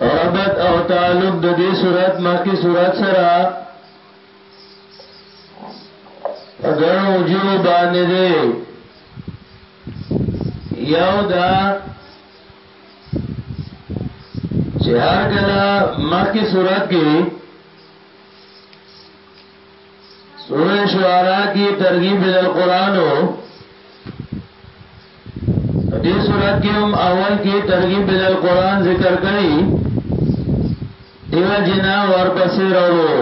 ربط او تعلق د دې صورت مخکې صورت سره غنو جو باندې دی یو دا چې هر کله مخکې صورت کې سورہ شعراء کی ترغیب ال القرآن دې سورات کې هم اول کې ترغیب ال القرآن ذکر کړي دیو جنا ورپسې ورو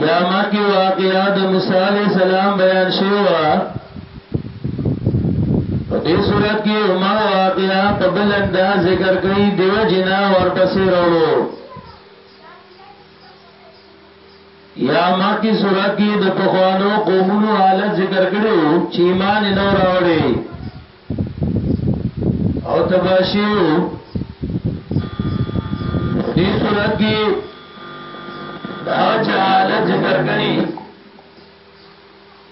یا مکی واقعا د موسی علی السلام بیان شوی په دې صورت کې ما واقعا په بل انداز ذکر کړي دیو جنا ورپسې ورو یا ما کی سورا کی د پخوانو قومونو حالت ذکر کړو چې ایمان نه راوړي او تباشیو دې سورا کی دا حالت ذکر کړي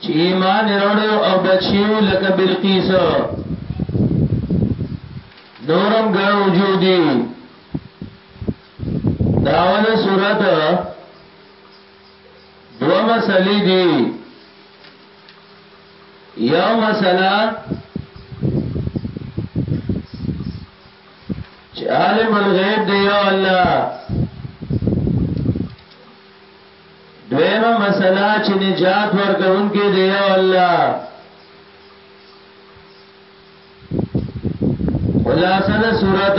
چې ایمان وروړو او بچیو لکه بلقیس نورم غا وجودي داونه صورت دو مسئلې دي یو مسئله چې عالم الغیب دی یو الله دویمه مسئله چې نجات ورکوونکی دی یو الله خلاصه د صورت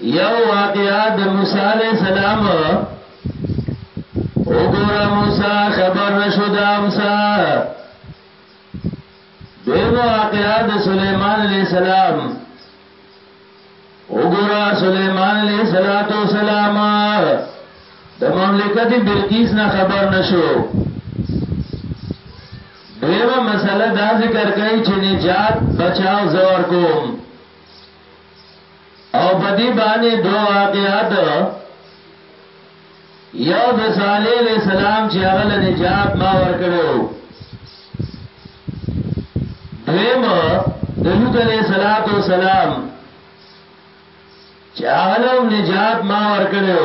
یو واقعا د موسی علیہ السلام وګوره موسی خبر نشو د امسا دویم واقعا د سلیمان علیہ السلام وګوره سلیمان علیہ الصلوۃ والسلام د مملکت بلقیس نه خبر نشو دیمه مسله دا ذکر کوي چې نجات بچاو زور کوم او په دې باندې دوه واقعات یو د صالح علیہ السلام چې هغه له نجات ما ور کړو دویم د لوط علیہ الصلات والسلام چې هغه له نجات ما ور کړو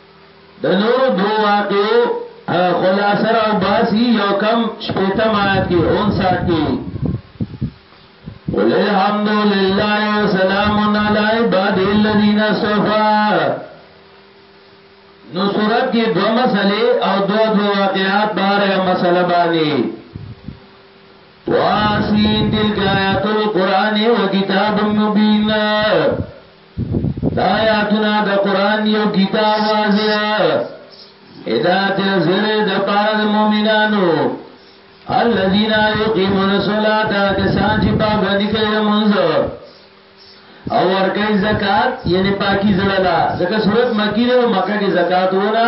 د نورو دوو واقعو خلاصه راوباسي یو کم شپېتم آیت کې 59 کې وي قل الحمد لله وسلام علی عباد الذین اصطفى نو صورت کې دو مسلې او دو دو واقعات بار یو مسله باندې واسین تلک آیات القرآن و کتاب مبین دا آیاتنا دا قرآن یو کتاب واضح هدایت زر د پاره د مؤمنانو الذين يقيمون الصلاه کسان چې پابندي کوي منځ او ورکه زکات یعنی پاکی زړه لا زکه صورت مکی له مکه کې زکات ونه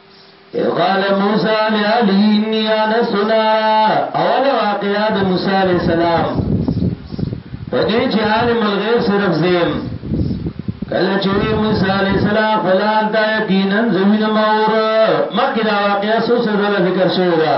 اذ قال موسی لعلی انی انا سنارا اول واقعا د موسی علیہ السلام پدې چې عالم الغیب صرف زم کله چې موسی علیہ السلام فلان دا یقینا زمین مور مخکې دا واقعا سوسه ذکر شوی دا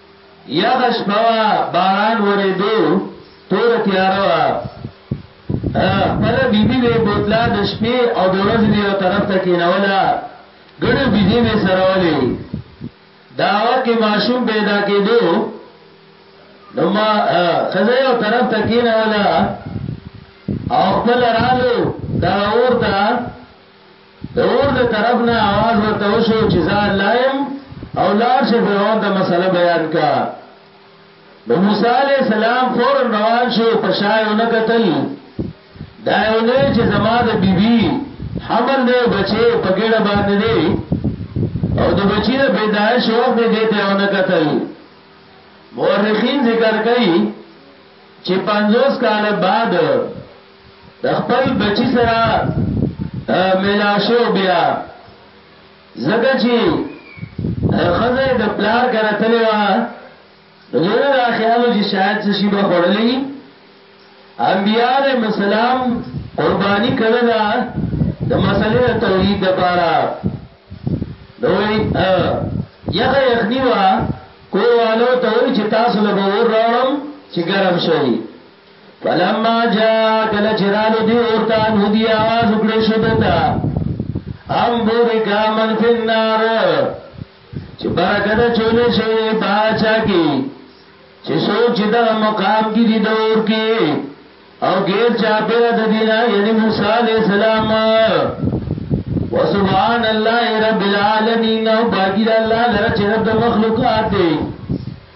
یاده شپه وه، باران ورېدو، توره تیاره وه. خپله بیبي به یې بوتله، د شپې او د ورځې به یو طرف ته کېنوله، ګڼې بیزې به یې څرولې. داوه کې ماشوم پیدا کېدو، نو ما ښځه یو طرف ته کېنوله او خپله رالو دغه اور ته، د اور د طرف نه आवाज ورته وشو چې زه الله يم او لار شي فرعون ته مسله بیان کا نو موسی عليه السلام فورا روان شو په شایونه قتل دایونه چې زما د بیبي حمل دی بچي په ګډه باندې دی او د بچی د پیدایش وخت دې دته او نه قتل مورخین ذکر کوي چې 50 کال بعد د خپل بچی سره ملاشه بیا زګه چی خزه د پلار کړه تلې وا نو دغه دا خیالو چې شاید څه شی به خړلې انبیاء علیهم السلام قربانی کړه دا د مسلې د توحید لپاره نو یغه یخنی وا کوروالو ته وی چې تاسو له ور راړم چې ګرم شي فلما جاء کل چرال دی اورتا نو دی آواز اکڑی شدتا ام بورکا من فی النار چه برکت چولی شوی باچا کی چه سوک چه دا مقام کی دی دور کی او غیر چاپیر د دینا یعنی موسی علیہ السلام وسبحان الله رب العالمین او باقی الله لره چې رب مخلوقات دی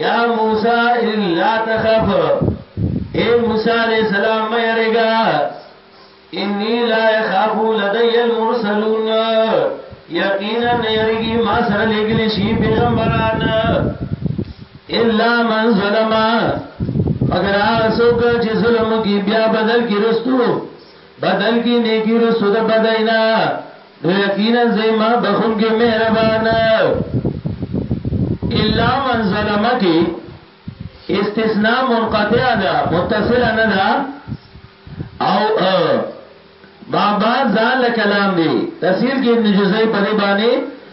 یا موسی الا تخف اے موسی علیہ السلام مې رګا انی لا يخاف لدی المرسلون یقینا یریږي ما سره لګل شي پیغمبران الا من ظلم مگر هغه څوک چې ظلم کوي بیا بدل کې رستو بدل کی نیکی رسو دا بدینا نو یقینا زیما بخون کی مهربان الا من ظلم کی استثناء منقطع دا متصل نه دا او ما بعد ځان له کلام دی تفسیر کې ابن جزئی په دې باندې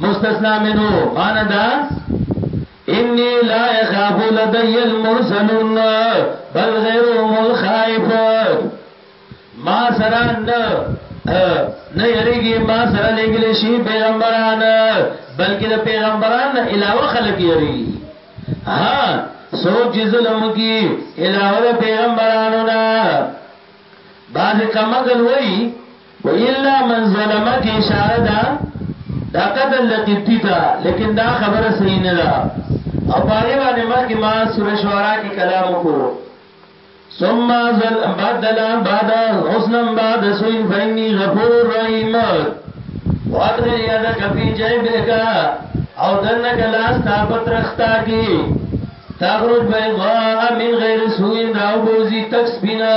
مستثنا منو معنی دا انی لا یخاف لدی المرسلون بل غیرهم الخائف ما سره نه نه یریږي ما سره لګل شي پیغمبران بلکې د پیغمبران نه علاوه خلک یریږي ها سوچ ظلم کی علاوه پیغمبرانو نه باز کمګل وای و الا من ظلم کې اشاره ده دا قتل د قبطی ته لیکن دا خبره صحیح نه ده او پاره باندې مخکې ما سورې شعرا کې کلام وکړو ثم زل بدل بعد حسنا بعد سوء فإني غفور رحيم وادخل يدك في جيبك او دنك لاس تا پترختا کی تخرج بيضاء من غير سوء راو بوزي تک سپینا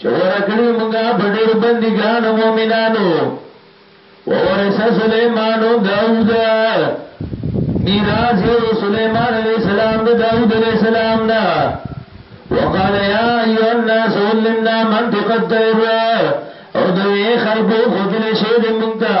چې ورکړي مونږه په ډېر بندګانو مؤمنانو وورث سليمان داوود میراث یو سليمان عليه السلام د داوود عليه السلام نه وقال يا ايها الناس علمنا منطق الطير او دوی خلقو خودل شه د مونږه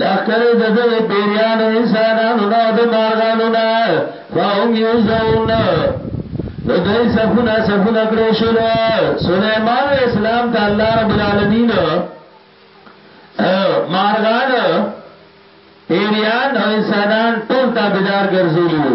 لښکر د د پیریانو انسانانو نه او د مارغانو نه فهم یوزعون نو دوی صفونه صفونه کړی شول سلیمان علیہ السلام ته الله رب العالمین مارغان پیریان او انسانان ټول تابعدار ګرځولیو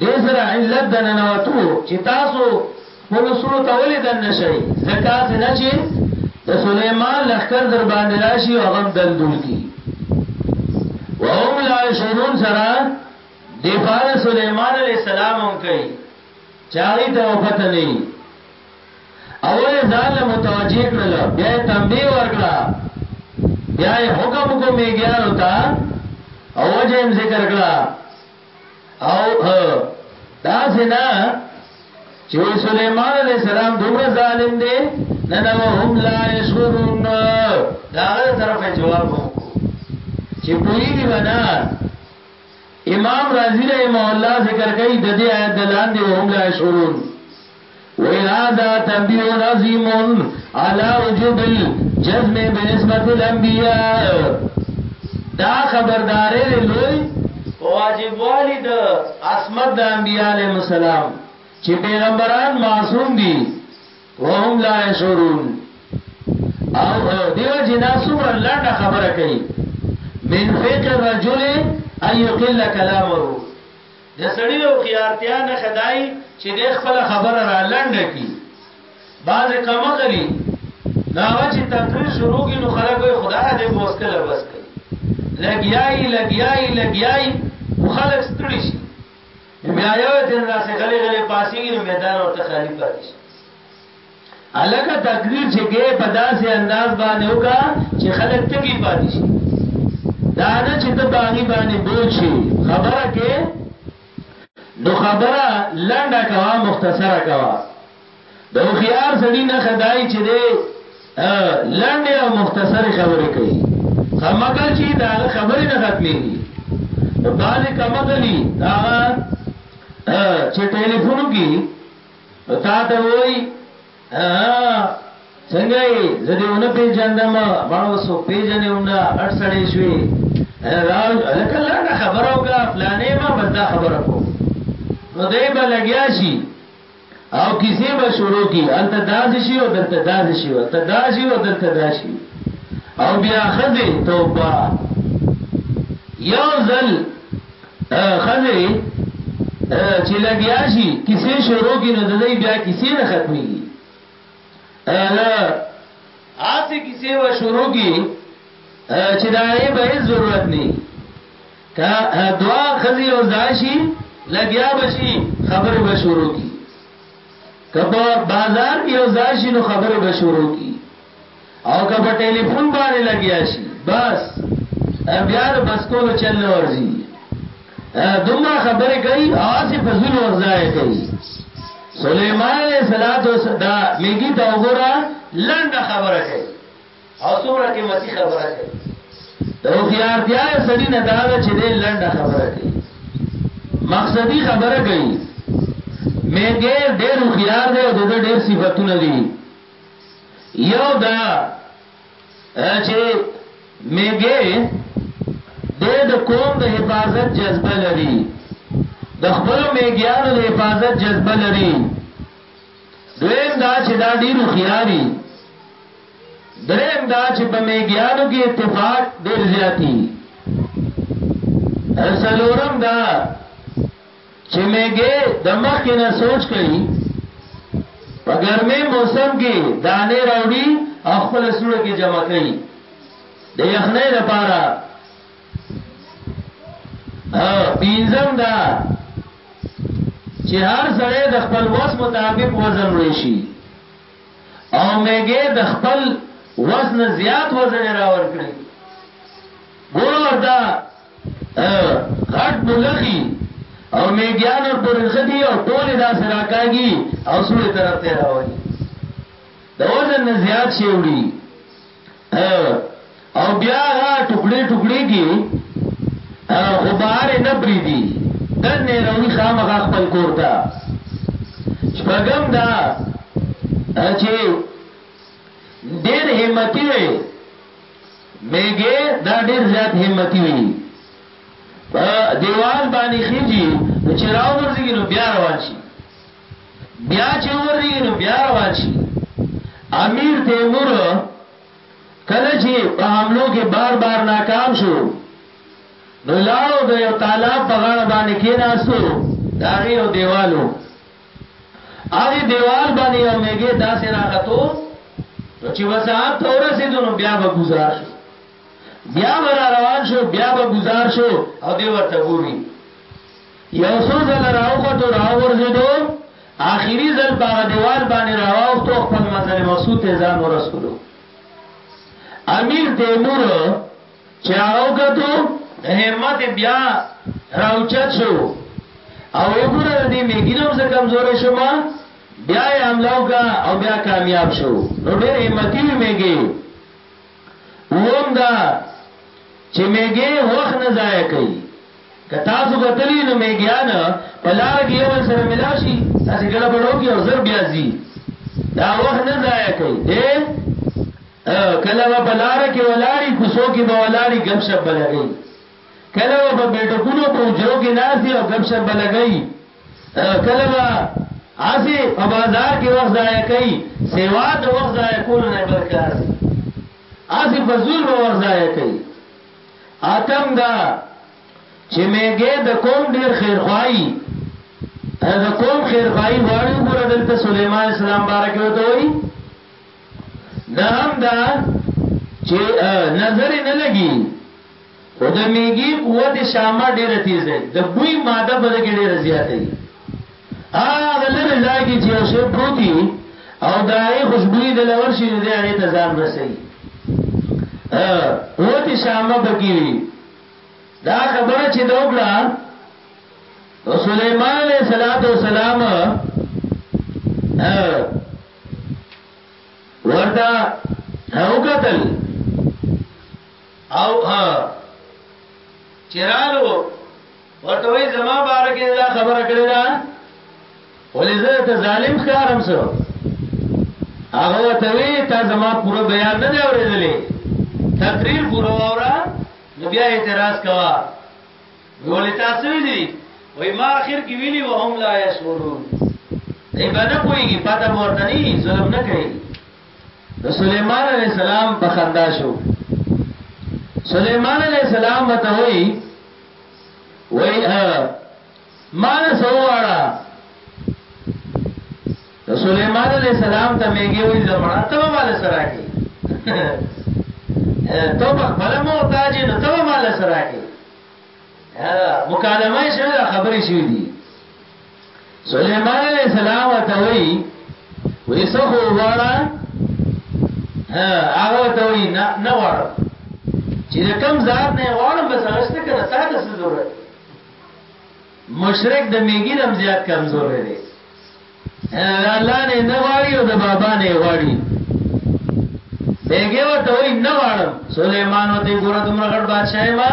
دې سره علت د ننوتو چې تاسو خپلو سرو ته ولې دننه شئ، ځکه هسې نه چې د سلیمان لښکر در باندې راشي او هغه هم دلدول کړي. وهم لا یشعرون سره دفاع د سلیمان علیه السلام هم کوي چې هغوی ته به پته نه وي. اول یې ځان له متوجه کړل، بیا یې تنبیه ورکړه، بیا یې حکم وکړو میږیانو ته او وجه یې هم ذکر کړه. او دا سنا چې سليمان عليه السلام دومره ظالم دی نه نه هم لا يشورون دا غره طرف جواب وو چې پوری ونا امام رازی رحمه الله ذکر کوي د دې آیت دلاندې هم لا يشورون وینا دا تنبیه عظیم علی وجوب الجزم بنسبت الانبیاء دا خبردارې دی لوی په واجب والی د عصمت د انبیاء علیهم السلام چې پیغمبران معصوم دي وهم لا يشعرون او دیو جنا سمر لنډه خبره کوي من فقه الرجل ايقل كلامه د سړي د هوښیارتیا نښه دا وي چې دی خپله خبره را لنډه کړي. بعضې کمغلي نو هغه چې تقریر شروع کړي نو خلک وایي خدایه دی به اوس کله بس کړي. لګیا یي لګیا یي لګیا یي خو خلک ستړي شي. بیا یو تن داسې غلی غلی پاڅېږي نو میدان ورته خالي پاتې شي. هلکه تقریر چې کې په داسې انداز باندې وکا چې خلک تګي پاتې شي دا نه چې ته باغی باندې بول شي خبره کې نو خبره لنډه کوا مختصره کوا د خيار سړی نه خدای چې دی لنډه او مختصره خبره کوي خمګل چې دا خبره نه ختميږي بعض کمګلی دا چې ټلیفون کې نو تا ته وای څنګه یې زده ونه پیژندم مړ وسو پیژنې هم نه غټ سړې شوې راو لکه لنډه خبره وکا فلانې ما بس دا خبره کو نو دای به لګیا شي او کیسه به شروع کی الته داز شي او دلته داز شي او دلته داز شي او دلته داز شي او بیا خزه توبه یو ځل ښځې چې لګیا شي کیسې شروع کړي نو د دوی بیا کیسې نه ختمېږي نو هسې کیسې به شروع کړي چې د هغې به هېڅ ضرورت نه وي که دوه ښځې یو ځای شي لګیا به شي خبرې به شروع کړي که په بازار کې یو ځای شي نو خبرې به شروع کړي او که په ټلیفون باندې لګیا شي بس بیا د بس کولو چل نه ورځي دومره خبرې کوي آسې په زول ورځای کوي سلیمان علیہ الصلات والسلام دا میګی تا وګوره لنډ خبره کوي او څومره کې متی خبره کوي د هوښیارتیا سړی نه دا چې دې لنډه خبره کوي مقصدی خبره کوي مې ډېر هوښیار دی او د ډېر صفاتونه دي یو دا چې میګه د د قوم د حفاظت جذبه لري د خپل میګیانو د حفاظت جذبه لري دویم دا چې دا ډیر خياري دریم دا چې په میګیانو کې اتفاق ډیر زیاتی سلورم دا چې مېګې د مخکې نه سوچ کوي په ګرمه موسم کې دانه راوړي او خپل سوړ کې جمع کوي د یخنۍ لپاره او پینځم دا چې هر سړی د خپل وس مطابق وزن وړي شي او مېګې د خپل وزن زیات وزن راور کړی ګور دا غټ ملخي او میګیان ور پورې خدي او ټول دا سره کاږي او سوري طرف ته راوړي د وزن نه زیات شي وړي او بیا هغه ټوکړي ټوکړي کی خو بهر نه پری دي دن نه راوي خامخ خپل کور ته شپږم دا چې ډېر همتی وي میګه دا ډیر زیات همتی وی په دیوال باندې خېږي نو چې راو ورځي نو بیا روان شي بیا چې ورځي نو بیا روان شي امیر تیمور کله چې په حملو کې بار بار ناکام شو نو لاړو د یو تالاب په غاړه باندې کېناستو دا غي یو دیوالو هغه دیوال باندې یو میګه داسې راغتو نو چې وسعت ته ورسېدو نو بیا به گزار شو بیا به را روان شو بیا به گزار شو او دی ورته ګوري یو څو ځل راوخته راورځېدو آخري ځل په دیوال باندې راوخته خپل منزل مقصود ته ځان ورسولو امیر تیمور چې هغه وکړو همت بیا راوچت شو او وګوره د دې میګینوم ز کمزورې شوم بیا یې حمله وکا او بیا کامیاب شو نو ډېر همتی وي میګي ووم دا چې میګي وخت نه ضایع کوي که تاسو کتلي نو مېږیان په لاره کې یو بل سره ملا شي، داسې ګړبړ وکړي او زر بیا ځي. دا وخت نه ضایع کوي. دی کله به په لاره کې ولاړي، کوڅو کې به ولاړي، ګپ شپ به لګوي. کله به په بیټکونو په حجرو کې ناست وي او ګپ شپ به لګوي. کله به هسې په بازار کې وخت ضایع کوي، سوا د وخت ضایع کولو نه بل کار دی. هسې فضول به وخت ضایع کوي. اتم دا چې میګه د قوم ډیر خیرخواهی ته د قوم خیرخواهی غواړي وګوره دلته سليمان اسلام بارکه وته وای نه هم دا چې نظر نه لګي او د میګي قوت شامه ډیره تیزه د بوی ماده په دې ډیره زیاته هغه لرې ځای کې چې یو شی پروت وي او د هغې خوشبويي د لور شي نو دی هغې ته ځان رسوي اوتې شامه پکې وي دا خبره چې د وکړه نو سلیمان علیه السلام ورته او قتل او چرالو ورته وای زما باره کې دا خبره کړې ده ولې زه ته ظالم ښکارم سو هغه ته وی تا زما پوره بیان نه دی اورېدلې تقریر پوره اورا نو بیا اعتراض کوا ولې تاسو ویلي وای ما اخر کې ویلي وهم لا یشورون دې باندې کوي پاته ورته نه ظلم نه کوي نو سليمان عليه السلام بخندا شو سليمان عليه السلام ته وی وای ما نه سواړه د سليمان عليه السلام ته میږي وې زمړه ته مال سره کې ته په خپل محتاج نه ته مال سره کې مکالمه شوه خبرې شوې دي سليمان عليه السلام ته وی وی څه خو وړه هغه ته وی نه نه وړه چې کوم ذات نه وړه بس هغه څه کنه ساده څه ضرورت مشرک د میګی رم زیات کمزور دی الله نه نه غواړي او د بابا نه غواړي بیګه وته وی نه غواړم سليمان وته ګوره تمره غړ بادشاہ ما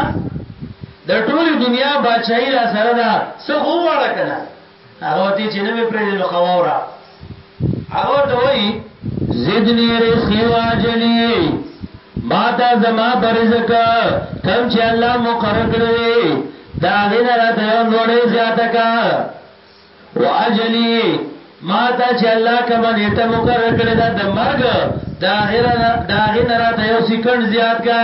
د ټولې دنیا بادشاہي را سره ده څه خو وړه کنه هغه ته چې نه مې پرې نو خواورا هغه ته وایي زدنی رزقی واجلی ما تا زما برزق کم چې الله مقرر کړی دا غنه را ته یو نوړې زیاته کا واجلی ما تا چې الله کوم نیټه مقرر کړی دا د مرګ دا غنه دا غنه را ته یو سکند زیات کا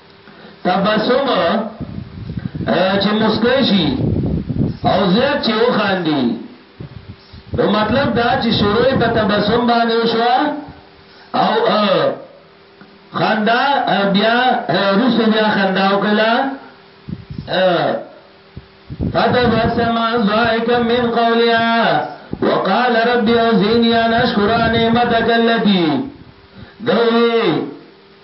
تبسم چې مسکه شي او زیات چې وخاندي نو مطلب دا چې شروع په تبسم باندې شو او خندا بیا روس بیا خندا وکړه فتبسم ذائك من قولها وقال رب اوزيني ان اشكر نعمتك التي دوي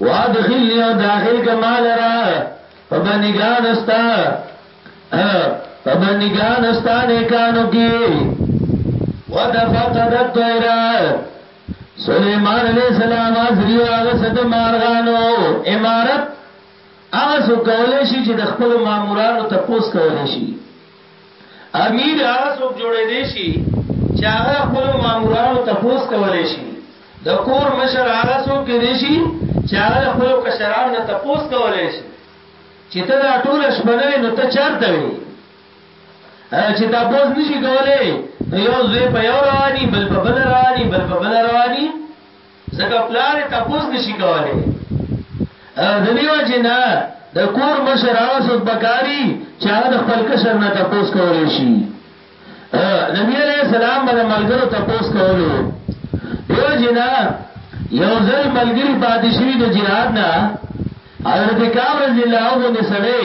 وادخلنی او داخل که ما لرا په بندگان استا په بندگان استا نیکانو کی ودفقد الطیرا سلیمان علیہ السلام ازری واغسد مارغانو امارت هغه سو کولای شي چې د خپل مامورانو ته پوس کولای شي امیر هغه څوک جوړېدی شي چې هغه خپل مامورانو ته پوس کولای شي د کور مشر هغه څوک کېدی شي چې هغه خپل کشرانو ته پوس کولای شي چې ته دا ټول شپنه نو ته چارته وي چې دا پوس نشي کولای نو یو ځای په یو رواني بل په بل رواني بل په بل رواني ځکه پلار یې تپوس نشي کولای د دې وجه نه د کور مشر هغه څوک بکاری چې هغه د خپل کشر نه تپوس کولای شي نبی علیہ السلام باندې ملګرو تپوس کولو دیو جنا یو ځل ملګری پاتې شوی د جهاد نه حضرت کعب رضی الله عنه سره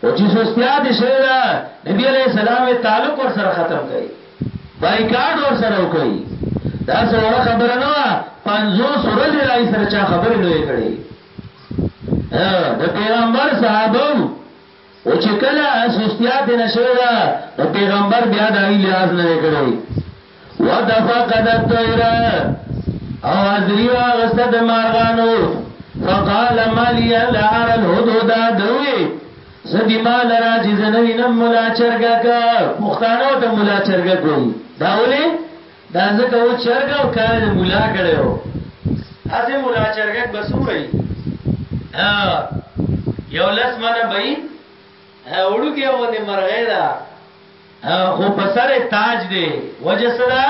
خو چې سستیا دې شوې ده، نبي علیه السلام وایي تعلق ورسره ختم کړئ، بایکاټ ورسره وکړئ. دا څه وړه خبره نه وه، پنځوس ورځې راهیسې سره چا خبرې نه وې کړې. د پیغمبر صحابه وو، خو چې کله سستیا دې نه شوې ده، نو پیغمبر بیا د هغوی لحاظ نه دی کړی. وتفقد الطير او ازری واغست د مارغانو فقال ما لي لا ارى الهدهد دوي سدي ما لرا چې زنوي نم مولا چرګه کا پښتانه ته مولا چرګه کوي دا ولي دا ځکه و چرګه او کار د مولا کړو اته مولا چرګه بس وای یو لس منه بئی وړو کې و دې مرغې دا خو په سر تاج دی وجه څه ده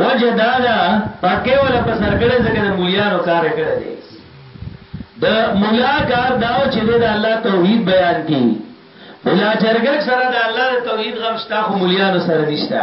وجه دا ده پکې ولا په سر کړه ځکه د مولیانو کار کړه دی د مولا کار داو چې د الله توحید بیان کړي مولا چرګک سره د الله د توحید غم شته خو مولیانو سره نشته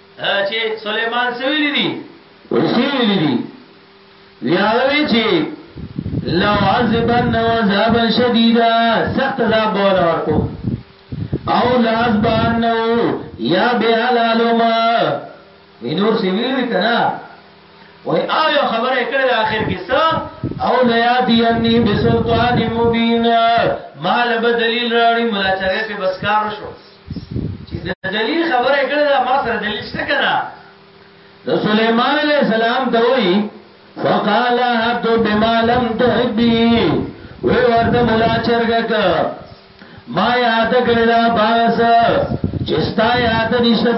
چې سليمان سویل دي وسیل دي یاوی چې لو عذبن عذابا شدیدا سخت عذاب بول ورکو او لاز بانو یا به حلالو ما وینور سی ویل کنا وای آیا خبره کړه د اخر کې څه او لیا دی انی بسلطان مبین مال بدلیل راړي ملا چرې په بسکار شو چې د دلیل خبره کړې ده ما سره دلیل څه کړه د سليمان عليه السلام ته وی فقال حد بما لم تحبي وی ورته مولا چرګک ما یاد کړی دا باس چې ستا یاد نشته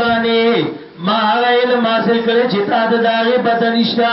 باندې ما علم حاصل کړی چې تا د داغه پته نشته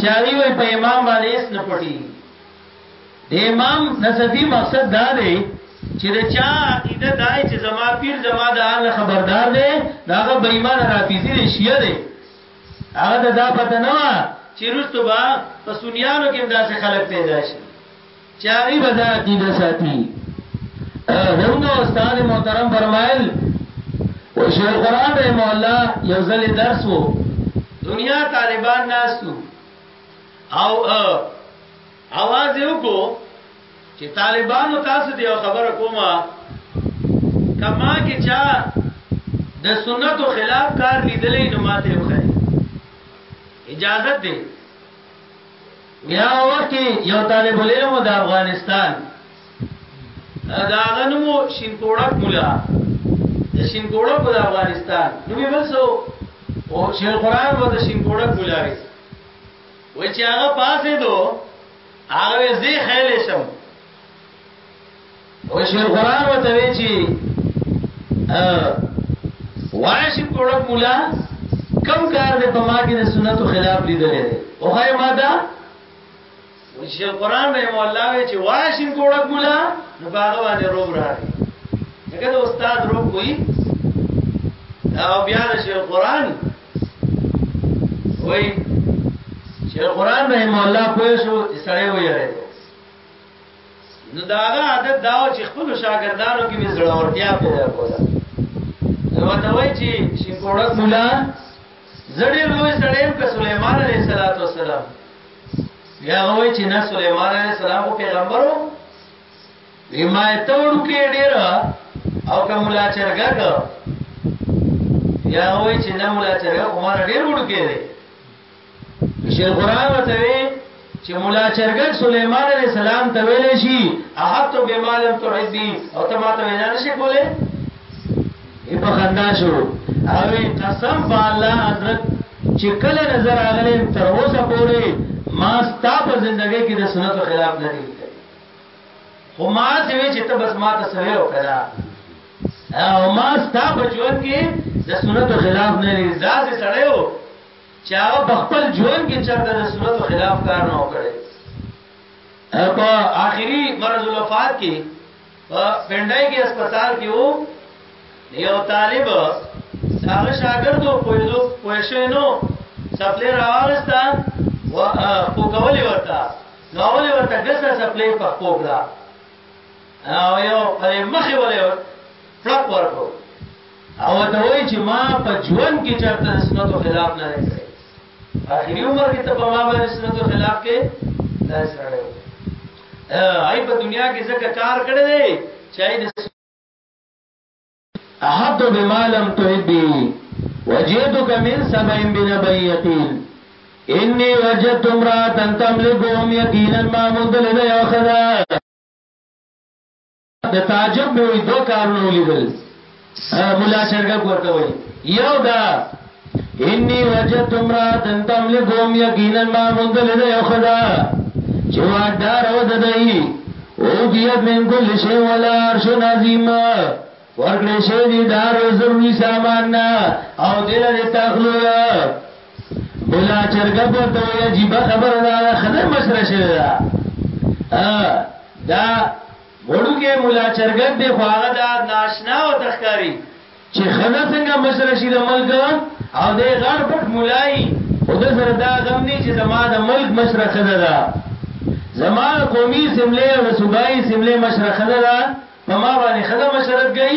چاغي وای په امام باندې اس نه پټي د امام نصفی مقصد دا دی چې دا چا عقیده دای چې زما پیر زما د حال خبردار دی داغه بېمانه رافیزی دی شیعه دی هغه دا پته نه و چې رستو با په سنیانو کې داسې خلک پیدا شي چې هغوی به دا عقیده ساتي زموږ استاد محترم فرمایل او شیخ قران رحم الله یو ځل درس وو دنیا طالبان ناستو او اواز یو کو چې طالبانو تاسو دی خبره کومه کما کې چا د سنتو خلاف کار لیدلې نو ماته وخی اجازه دی بیا هغه وخت کې یو طالب العلم د افغانستان دا هغه نومو شینکوړک مولا د شینکوړک د افغانستان نو به وسو او چې قرآن و د شینکوړک مولا وي و چې هغه پاسې دو هغه زی خیل شم او شیر قران وته وی چې واش پروډک مولا کم کار دې په ما کې د سنتو خلاف لیدلې او هاي ماده شیر قران به مولا وی چې واش پروډک مولا نو هغه باندې روب راغی هغه د استاد روب کوي او بیا د شیر قران وای شیر قران رحم الله پوه شو چې سړی وایره نو دا هغه عادت دا و چې خپل شاګردانو کې مې زړورتیا پیدا کوله نو ته وای چې شینکوړه مولا زړې لوی سړیم که سليمان عليه السلام یا وای چې نه سليمان عليه السلام او پیغمبرو ویما ته ورکه ډیر او که مولا چرګه یا وای چې نه مولا چرګه عمر ډیر ورکه دی شیخ قران ورته وی چې مولا چرګک سليمان عليه السلام ته ویل شي احط بما لم تعد بي او ته ماته وینا نشي کوله ای په خندا شو او قسم په الله حضرت چې کله نظر اغلی تر اوسه پورې ما ستا په ژوندۍ کې د سنت خلاف نه دی خو ما چې وی چې ته بس ما ته سوي او کړه او ما ستا په ژوند کې د سنت خلاف نه دی ځاسې سړیو چې هغه په خپل ژوند کې چرته د سنتو خلاف کار نه وکړي په آخري مرز الوفات کې په پندای کې هسپتال کې وو یو طالب هغه شاګرد او پویلو پوښینو سپلې راوستا و په کولې ورته نو ولې ورته ګسه سپلې په پوګړه او یو په مخې ولې فرق ورکو او ته وای چې ما په ژوند کې چرته د سنت خلاف نه نه کړی اخري عمر کې ته په ما باندې سنت خلاف کې دا سره ای په دنیا کې ځکه کار کړی دی چې ای د احد بما لم تحبي وجئتك من سبع بنبأ يقين اني وجدت امرأة تملكهم يقينا ما مدلل يا خدا د تعجب به وي دوه کارونه ولیدل مولا چرګک ورته وي یو دا انی وجدت امراتن تملکهم یقینا ما مندل دا یو خدا چې واکدار و ددای او دیت من کل شی ولا عرش عظیم ورکړې شی دی دار ضروری سامان نه او دل دې تخلو بلا چرګه په تو یا جیب خبر دا خدای مشره شوی دا دا وړوګه مولا چرګک دی خو هغه دا ناشنا او تخکاری چې خدای څنګه مشره شي د ملک او د غړ پټ مولای او د سره دا غم نه چې زما د ملک مشره خدای دا زما قومي سملې او صوبایي سملې مشره خدای دا په ما باندې خدای مشرت گئی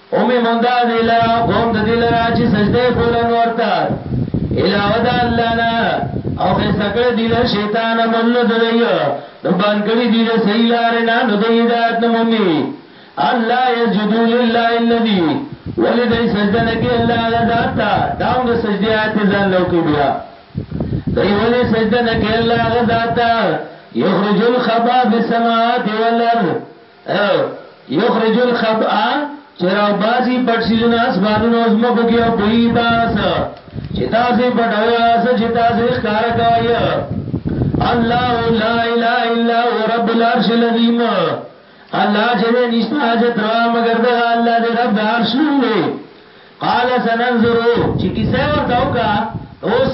اومې مونږه دې لرا او قوم د دې لرا چې سجده بوله نور تا علاوه د الله نه او خې سکړه دې له شیطان مل دریو نو باندې کړي دې له صحیح لار نه نو د هدایت نه مونږي الله یسجدو لله الذی ولید سجده نه کې الله غزاد تا داوند سجده آیت ځان لوکي بیا دای ولې سجده نه کې الله غزاد تا یخرج الخبا بالسماوات والارض یخرج الخبء چې راو باسي پټ سيزونه اسمانونو او زمکو کې او پوي پاس چې تاسو پټوي هغه چې تاسو ښکار کوي الله لا اله الا هو رب العرش العظیم الله چې نشته حاجت را مگر د الله دې رب عرش لوی قال سننظرو چې کیسه ورته وکا اوس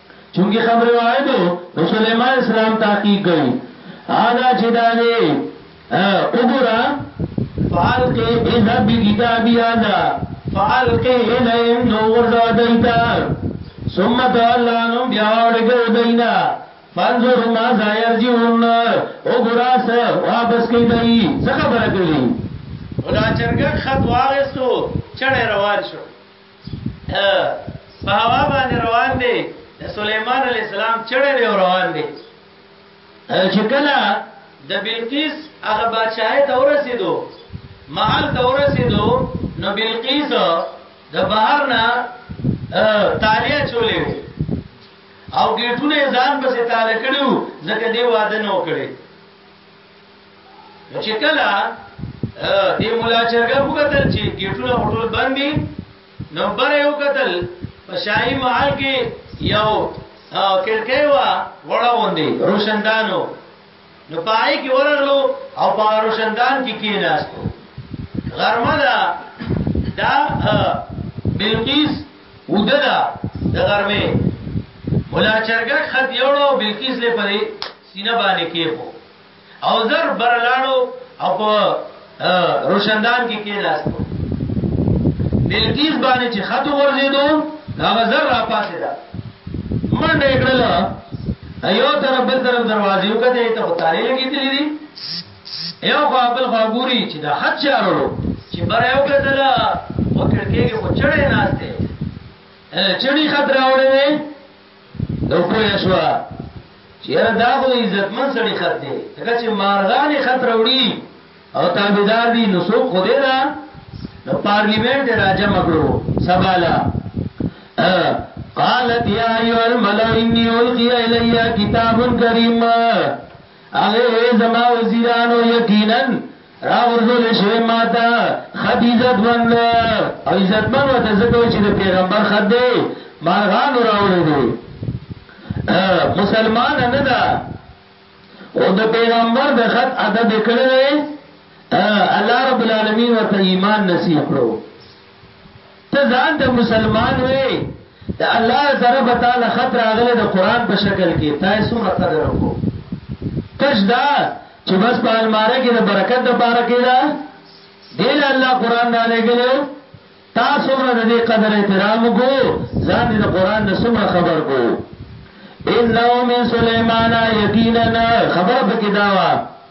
چونکه خبر واحد د سليمان اسلام تحقیق کوي ادا چې دا دی وګوره فالقه اذا بكتابي هذا فالقه اليهم نو ورځه دایتا ثم تولانم بیا ورګو دینا فانظر ما زایر جون او ګراس واپس کی دی څه خبره کوي ولا چرګ خط واغستو چړې روان شو په هوا باندې روان دی سليمان عليه السلام چړې دی روان دی چې کله د بلقیس هغه بادشاہي ته ورسېدو محل ته ورسېدو نو بلقیس د بهر نه تالیه چولې او ګټونه ځان پسې تاله کړو ځکه دی واده نه وکړي نو چې کله د مولا چرګه وکتل چې ګیټونه ټول بند دي نو بر یو قتل په شاهي محل کې یو کړکۍ وا وړه وندي روشندانو نو پای کې ورغلو او په روشندان کې کېناستو غرمه دا دا بلقیس وددا د غرمه مولا چرګه خد یوړو بلقیس له پرې سینه باندې کېپو او زر بر لاړو او په روشندان کې کې لاستو بلقیس باندې چې خط ورزیدو هغه زر را پاسه ده منډه کړل ایو طرف بل طرف دروازې وکړه ته وتاړې لګې دي دي یو خو بل خو ګوري چې دا خط چارلو چې بر یو کتل وکړ کې خو چړې ناشته چړې خط راوړې نو پوه شو چې یاره دا خو عزتمن سړی خط دی ځکه چې مارغان خط راوړي او تابعدار دي نو څوک خو دې دا نو پارلیمنت دې راځم کړو سبالا قالت یا ایو الملائ انی القی الی کتاب کریم هغه وې زما وزیرانو یقینا راغورځول شوی ماته خد عزتمن او عزتمن وته ځکه چې د پیغمبر خد دی مارغان راوړي دي مسلمان نه ده او د پیغمبر د خط ادب کړل الله رب العالمین ورته ایمان نصیب کړو ته ځان ته مسلمان وې د الله له طرفه تعالی خط راغله د قران په شکل کې تا څومره قدر وکړو کش دا چې بس په الماره کې د برکت د پاره کې دا دل الله قران را لګلو تا څومره د دې قدر احترام وکړو ځان دې د قران نه څومره خبر کو ان لو من سليمان یقینا خبر پکې دا وا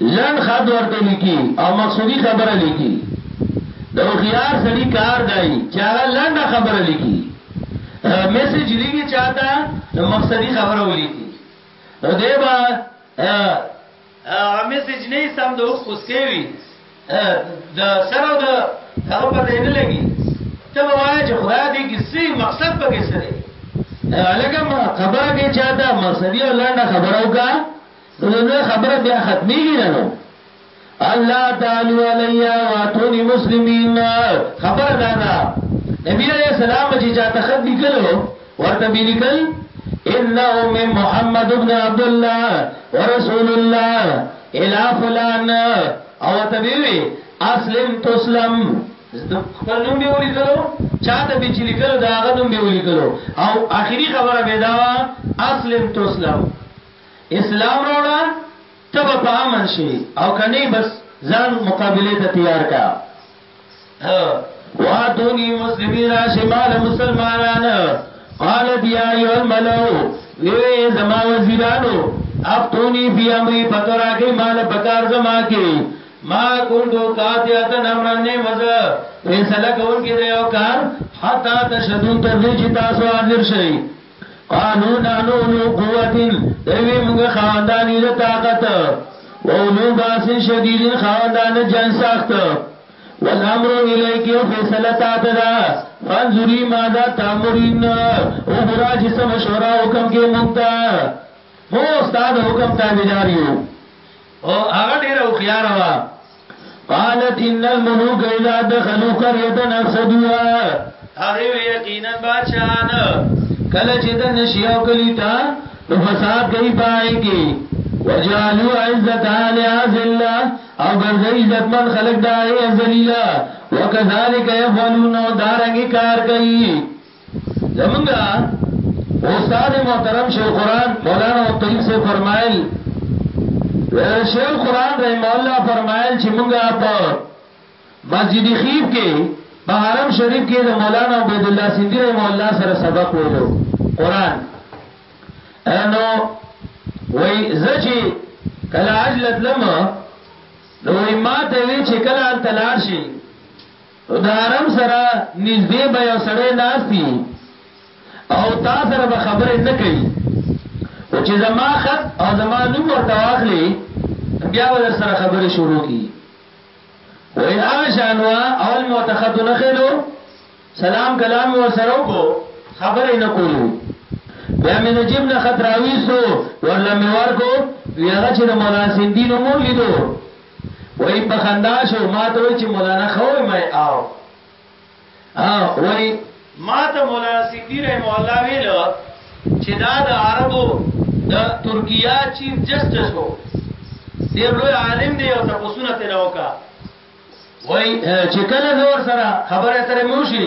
لنډ خط ورته لیکي او مقصودي خبره لیکي د هوښیار سړي کار دی چې هغه لنډه خبره لیکي میسج لیکي چاته نو مقصدي خبره ولیکي نو دی به هغه میسج نه سم د اوخ پوسکې وي د سره د هغه په ځای نه لګي ته به وایې چې خدای دې کې سی مقصد پکې سره لکه خبره کې چاته مقصدي او لنډه خبره وکړه دغه خبره بیا ختميږي نه نو الله تعالی علیا واتونی مسلمین خبر دادا نبی علیہ السلام چې چاته خط لیکلو ورته به لیکل انه من محمد ابن عبد الله ورسول الله الى فلان او ته وی اسلم تسلم خپل نوم به ولیکلو چاته به چې لیکلو دا غنوم به ولیکلو او اخیری خبره به دا اسلم تسلم اسلام راوړه ته به په امن شي او کني بس ځان مقابله ته تیار کا وادونی مسلمین راشی مال مسلمانان قالت یا ایو الملو وی زما وزیرانو افتونی فی امری پترا گئی مال پکار زما کی ما کنتو قاتیاتن امرن مزا فیصلہ کون کی دیو کار حتی تشدون تردی چی تاسو حاضر شئی قالو نانو لو قوتن دوی مونږ خواندان یو د طاقت او لو باسن شدیدن خواندان جنگ سخت والامر الیک او فیصله تا تدا فانظری ماذا تامرین او غرا چې سم شورا حکم کې مونږ تا مو استاد حکم تابعدار یو او هغه ډیر او خيار وا قالت ان الملوک اذا دخلوا قريه نفسدوها هغه یقینا بادشاہان کله چې د نشیو کلی تا نو فساد کوي پای کې وجالو عزت علی ذل او ګرځي عزت من خلق دای ذلیلا وکذالک یفعلون دارنګ کار کوي زمونږه استاد محترم شیخ قرآن مولانا مقیم سے فرمائل شیخ قرآن رحم الله فرمائل چې مونږه په مسجد خیب کې په حرم شریف کې د مولانا عبید الله سیندی رحم الله سره سبق ویلو قرآن انو وای زچی کله عجلت لمه نو ما ته وی چې کله تلار شي نو د حرم سره نږدې به یو سړی ناست وي او تا سره به خبرې نه کوي خو چې زما خط او زما نوم ورته واخلي بیا به در سره خبرې شروع کی وای هغه شانوا اول مو ته خط نه خېلو سلام کلام ور سره کو خبرې نه کولو بیا مې د جیب نه خط راويسو ورله مې ورکو وی هغه چې د مولانا سیندینو مور لیدو ولی په خندا شو ما ته وای چې مولانا خو مې آو ها ولی ما ته مولانا سیندی رحم الله ویل چې دا د عربو د ترکیه چیف جسټس وو ډیر لوی عالم دی او تاسو نه تنوکا وای چې کله زور سره خبره ترې موشي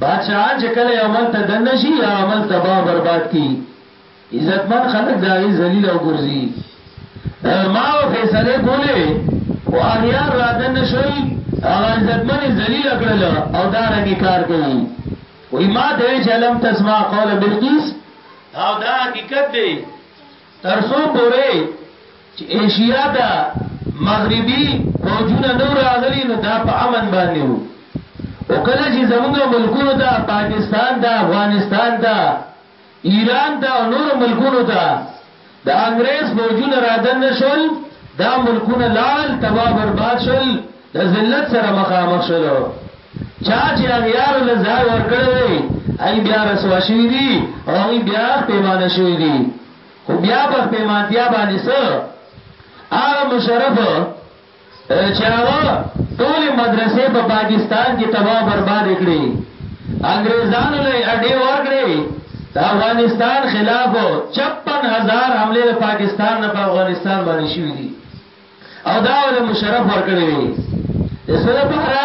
بادشاهان چې کله یو عمل ته دننه شي یا عمل تباه او برباد کی عزتمن خلک د هغې ذلیل او ګرځي ما او فیصله کولې او اغیار را دننه شوي هغه عزتمن ذلیل کړل او دا رنګي کار کوي وای ما ته چې لم تسمع قول بلقیس او دا حقیقت دی تر څو پورې چې ایشیا ته مغربي فوجونه نو راغلي نو دا په امن باندې وو او کله چې زموږ ملکونو ته پاکستان ته افغانستان ته ایران ته او نور ملکونو ته د انګريز فوجونه رادن نشول دا ملکونه لاړل تباہ برباد شول د ذلت سره مخامخ شول چا چې اغیار له ځای ورکړی ای بیا رسوا شوی دی او ای بیا پیمانه شوی دی خو بیا په پیمانتیا باندې سو هغه مشرف چې هغه ټول مدرسې په پاکستان کې تباہ برباد کړې انګريزانو له اډې ورګړې د افغانستان خلاف 56000 حمله له پاکستان نه په افغانستان باندې شوې دي او دا ول مشرف ورکړی وی د څه لپاره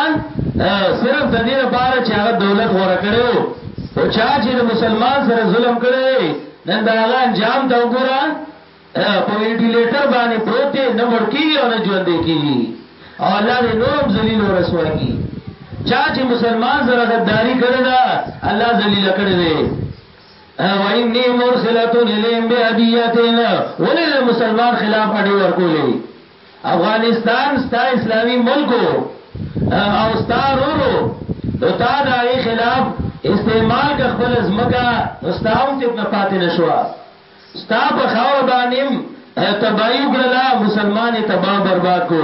صرف د دې لپاره چې هغه دولت غوړه کړو او چا چې د مسلمان سره ظلم کړی نن دا هغه انجام ته وګوره په وینټیلیټر باندې پروت دی نه مړکی او نه ژوند کی او الله دې نورم ذلیل او رسوا کی چا چې مسلمان سره غداری کړی دا الله ذلیل کړی دی وانی مرسلتون الیم بی ادیتین ولی دا مسلمان خلاف اڈی ورکولی افغانستان ستا اسلامی ملکو او ستا رورو نو تا دا ای خلاف استعمال که خپل از مکا نو ستا هم فتنه پاتی نشوا ستا پا خور بانیم تبایی اکڑلا مسلمان تباو برباد کو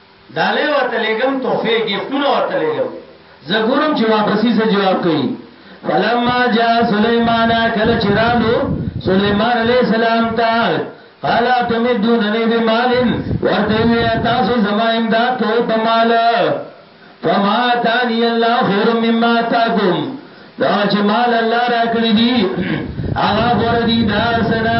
ډالۍ ورته لېږم تحفې ګیفټونه ورته لېږم زه ګورم چې واپسي څه جواب کوي فلما جاء سليمان کله چې رالو سليمان عليه السلام ته قال تمدونني بمال ورته وی تاسو زما امداد کوئ په مال فما تاني الله خير مما تاكم دا چې مال الله راکړي دي هغه ور دي دا سره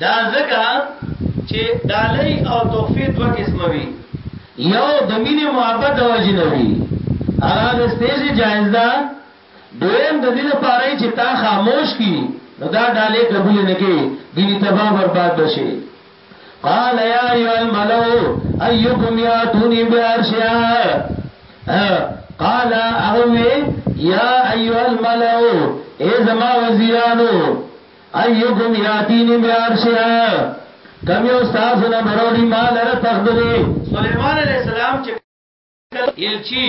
دا ځکه چې ډالۍ او تحفه دوه قسمه وي یو د مینې محبت د وجې نه وي هغه د ستېزې جایز ده دویم د دې لپاره چې تا خاموش کی نو دا ډالۍ قبول نه کی ګینه تباہ برباد بشي قال يا ايها الملو ايكم ياتوني بارشا قال اغوي يا ايها الملو اي زما وزيرانو ایوکم یاتینی بیارشها کم یو ستاسو نه بروړي مال را تخدلې سليمان عليه السلام چې الچی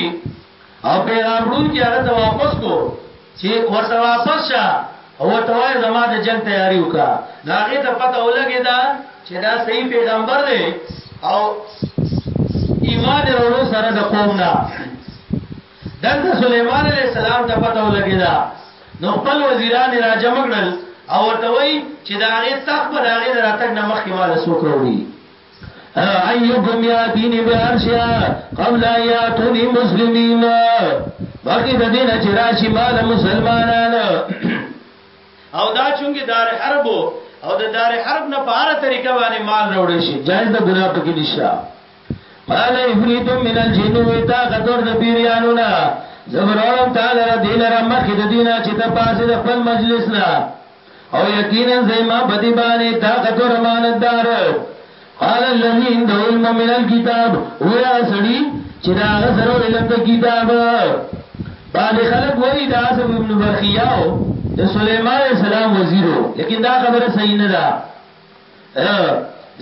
او پیغامړون کې هغه ته واپس کو چې ورته واپس شه او ته وای زما د جنگ تیاری وکا ناغه ته پته ولګی دا چې دا صحیح پیغمبر دی او ایمان ورو سره د قوم نه دلته سليمان عليه السلام ته پته ولګیدا نو خپل وزیران را جمع کړل او ورته وای چې دا غي تخ په دا غي راتګ نه مخکې مال سوک وروړي ايوکم ياتين بعرشا قبل ياتوني مسلمين باقي د دینه چې راشي مال مسلمانان او دا چونګي دار حرب او د دار حرب نه په اړه طریقه باندې مال وروړي شي جایز د ګناه پکې نشه قال عفريت من الجن وی تا غتور د پیریانو نه زبرولم تعالی را دی لره مخې د دینه چې ته پاسې د خپل مجلس نه او یقینا زما بدی باندې تا غتور امانتدار قال الذي عنده علم من الكتاب ويا سړي چې دا غسر علم د کتاب باندې خلک وایي دا اسم ابن برخیاو د سليمان السلام وزیرو لیکن دا خبره صحیح نه ده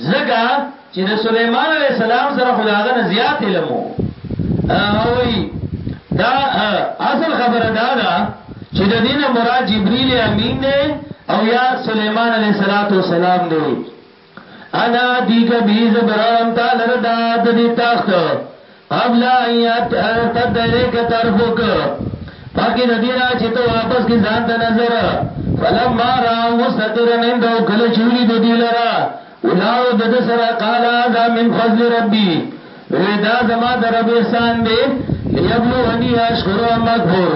زګه چې د سليمان عليه السلام سره خداغه نه زیات علم وو او دا اصل خبره دا ده چې د دینه مراد جبريل امین دی او یا سليمان عليه السلام دی انا دیګه بیز برام تعالی ردا د دې تخت قبل ان یات تد الیک طرفک مخکې د دې نه چې ته واپس کې ځان ته نظر فلما را مستقرن اندو کله چولی د دې لرا ولاو د دې سره قال هذا من فضل ربي وی دا زما د رب احسان دی لیبلو انی اشکر و مغفور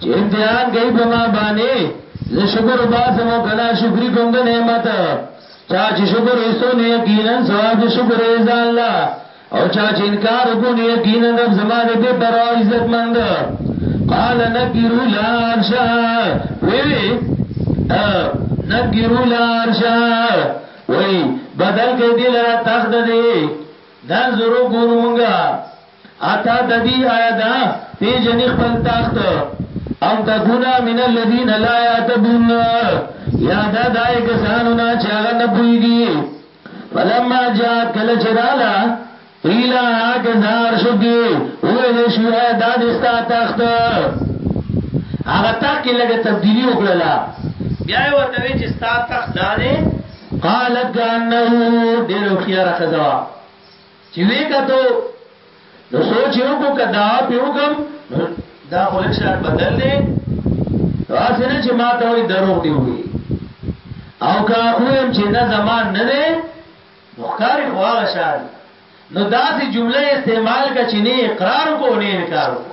چې امتحان کوي په ما باندې زه شکر باسم او کنا شکری کوم د نعمت چا چې شکر ایستو نه یقینا ثواب شکر ایز الله او چا چې انکار وکړ یقینا رب زما دې به پر عزت مند قال نکرو لا ارشا وی نکرو لا ارشا وی بدل کې دې لرا تخت دې نن زرو ګورو مونږه اتا د دې آیا دا په جنې خپل تخت ام تکونا من الذین لا یعتبون یا دا دای کسانو نه چې هغه نه پويږي فلما جاء کل چرالا قیل آگ زار شکی اویل شو اے داد استا تخت آغا تخت کی لگا تبدیلی اکڑلا بیای ورطوی چی ستا تخت دادے قالت کاننہو دیرو خیار خزوا چې وې کتو نو سوچ یو کو کدا پیو کم دا خو لږ شان بدل دی واسه نه چې ما ته وي دروغ دی وي او کا ویم چې نه زمان نه دی مخکار خو هغه شان نو داسې جمله استعمال کا چې نه اقرار کو نه انکار کو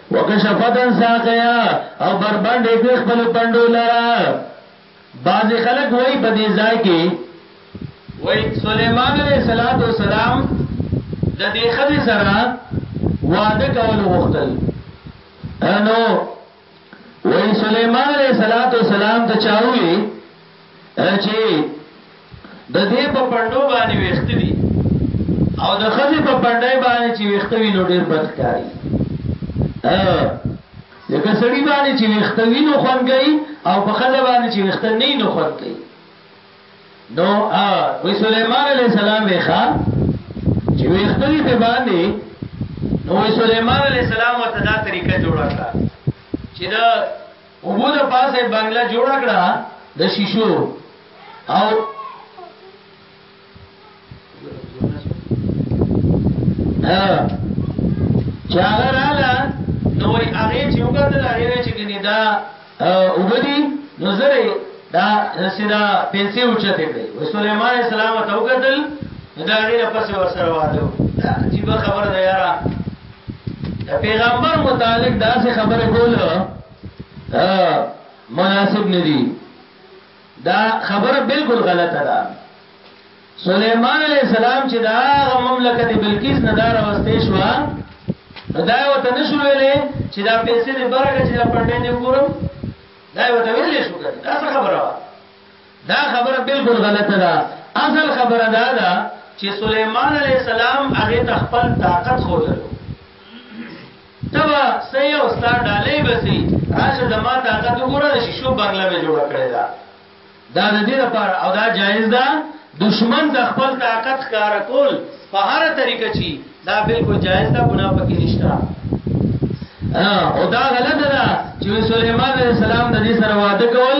وکشفت عن ساقيا او بربند کړ خپل پندو لرا بعض خلک وای په دې ځای کې وای سليمان عليه صلوات و سلام د دې خدي سره وعده کول غوښتل انو وای سليمان عليه صلوات و سلام ته چاوي چې د دې په پندو باندې وخت دي او د خزي په پندای باندې چې وخت وي نو ډیر بد کاری لکه سړی باندې چې وخت وي نو خوان کوي او په خزه باندې چې وخت نه نو خوان کوي نو ا وی سليمان عليه السلام ویخا چې وخت وي په باندې نو سليمان عليه السلام ته دا طریقه جوړه کړه چې دا اوبو د پاسه بنگله جوړ کړه د شیشو او چاغه رااله نو وی هغه چې وګدل هغه چې ګنې دا وګدي نو زره دا سیدا پیسې اوچته کړې و سليمان السلام ته وګدل دا غیره پس ورسره واده دا عجیب خبره ده یاره د پیغمبر متعلق داسې خبره کول مناسب ندی دا خبره بالکل غلطه ده سليمان عليه السلام چې دا مملکت بلقیس نه دار واستې شو نو دا وته نشو ویلې چې دا پیسې دې برګه چې دا پټې دې وګورم دا وته ویلې شو دا څه خبره وه دا خبره بالکل غلطه ده اصل خبره دا ده چې سليمان عليه السلام هغه ته خپل طاقت خودلو تبا سې او ستا ډالې بسي راشه زما طاقت وګوره د شیشو بنگله به جوړ کړی دا دا د دې لپاره او دا جایز ده دشمن د خپل طاقت ښکار کول په هر طریقه چی دا بالکل جایز ده ګناه پکې نشته او دا غلط ده چې سليمان عليه السلام د دې سره وعده کول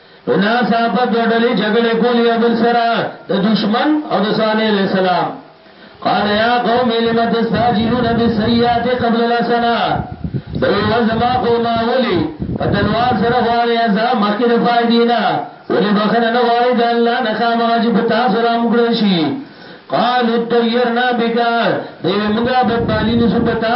نو ناڅاپه دوه ډلې جګړې کولې یو بل سره د دشمن او د صالح علیه السلام قال یا قوم لم تستعجلون بالسیئات قبل الحسنه دوی وزما قوما ولی په تلوار سره غواړي ازا مخکې د فائدې نه ولی بخنه نه غواړي د الله نه خامغه چې په تاسو را مګړل شي قالوا طيرنا بك دوی موږ په پالینو سپتا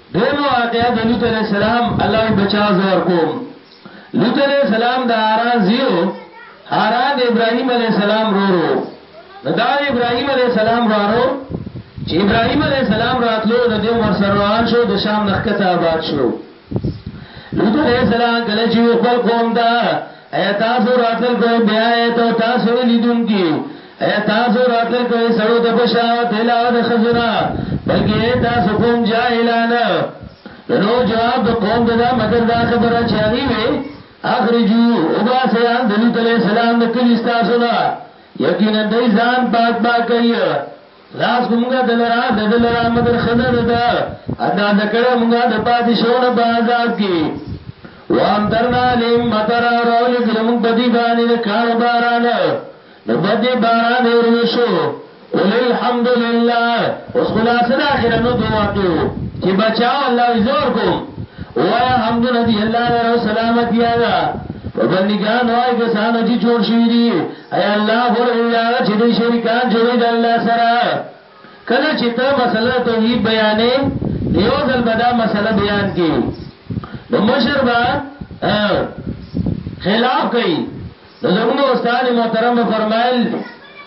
دویمه واقعه د لوط علیه السلام الله وی بچا زه ورکوم لوط علیه السلام د هاران زیو هاران د ابراهیم علیه السلام رورو نو دا د ابراهیم علیه السلام رورو چې ابراهیم علیه السلام راتلو نو د عمر سره روان شو د شام نخکته آباد شو لوط علیه السلام کله چې خپل قوم دا ایا تاسو راتل کوم بیا ته تاسو لیدونکو اے تاسو راتل کوي سړو د بشاو تلا د خزنا بلکې تاسو کوم جاهلان نو جواب د قوم دغه مگر دا خبره چاغي وي اخرجو ابا سیال دلو تلی سلام د کلی ستاسو نه یقینا دای ځان پاک پاک کوي لاس کومګه دلرا دلرا مگر خزه ده ادا دکړه موږ د پادشاہ نه بازار کې وان درنا لیم مطر راول ګرم بدی باندې کار باران نو بدې باران اورې شو وللحمد لله اوس خلاصه دا اخرنو دعا کې وو چې بچاو الله یې زور کوم وای حمد ندی الله لره سلامتی انا وبندگان وای کسانو چې جوړ شوی دي اي الله هر الله چې دې شریکان جوړې د الله سره کله چې ته مسله توحید بیانې یو ځل بدا مسله بیان کی نو مشر با خلاف کوي نو زموږ استاد محترم به فرمایل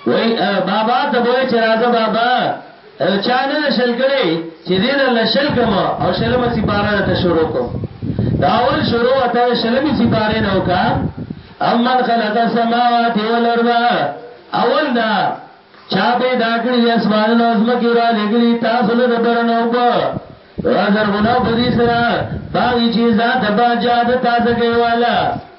وای بابا ته به چې راځه بابا چا نه شل کړي چې دې نه لشل کما او شلمه سي پارا ته شروع کوم دا اول شروع ته شلمي سي پارې نه وکا امن خلق السماوات والارض اول دا چا به دا کړی اسمان نو زمکه را لګلی تاسو له برنو په راځر غنو بدی سره باغی چیزا دبا جاد تازه کیواله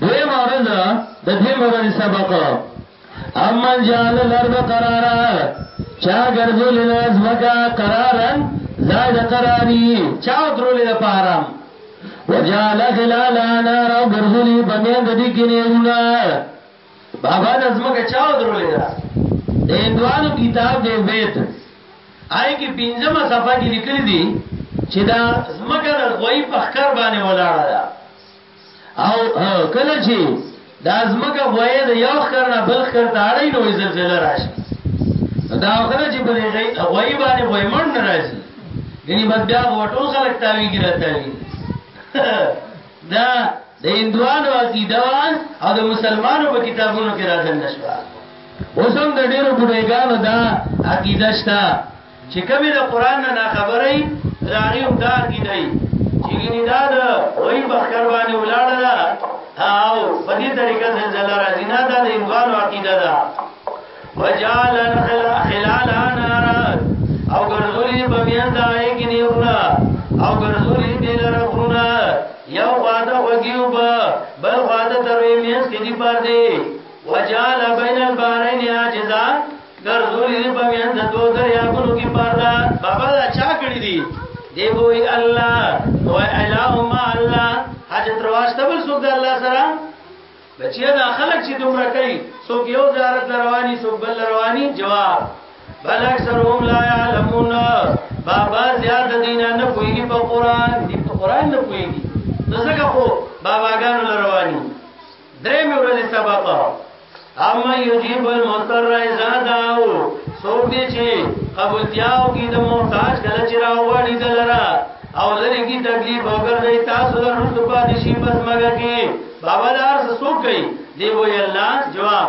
دویم ورځ د دې مورنی سبق امن جعل الارض قرارا چا ګرځول لاس وکا قرارن زائد قراری چا درول لپاره وجعل خلال نار او ګرځولي بمین د دې کې نیونه بابا د زمکه چا درول دا د اندوانو کتاب دی وېد آی کې پنځمه صفحه کې لیکل دي چې دا زمکه د غوي په خکر باندې ولاړه ده او کله چې دا زمکه غوې د یو خرنا بل خر ته اړې نو زلزلہ راشي دا خره چې په دې غوې باندې غوې مړ نه راځي یعنی بس بیا غوټول خلک تاوی ګرا تاوی دا د هندوانو عقیده او د مسلمانو په کتابونو کې راځل نشو اوس هم د ډیرو بډایګانو دا عقیده شته چې کومه د قران نه ناخبري راغي هم دا کی دی چې ګینه دا د وای بخر باندې ولاړه ده او په دې طریقه زلزال راځي نه دا د انوان عقیده ده وجعل خلال نار او ګرځولې په میان دا یې ګینه ورنا او ګرځولې دې لره ورنا یو واده وګیو به بل واده تروي میس کې دی پر دی وجعل بین البحرین عاجزا ګرځولي دي په میان د دوه دریابونو کې پرده بابا دا چا کړی دي دی وای الله هو الہ ما الله حاجت رواسته بل څوک د الله سره بچیا دا خلک چې دومره کوي څوک یو زیارت رواني څوک بل رواني جواب بل اکثرهم لا يعلمون بابا زیاد دینه نه پويږي په قران دي په قران نه پويږي ځکه خو باباګانو رواني درېمې ورځې سبق اما یجیب المضطر اذا دعاو څوک دې چې قبولتیاو کې د محتاج کله چې راوړي دلرا او لري کی تکلیف او ګرځي تاسو د رسو پاتې شي پس مګه کې بابا دار څوک کوي دی وی الله جواب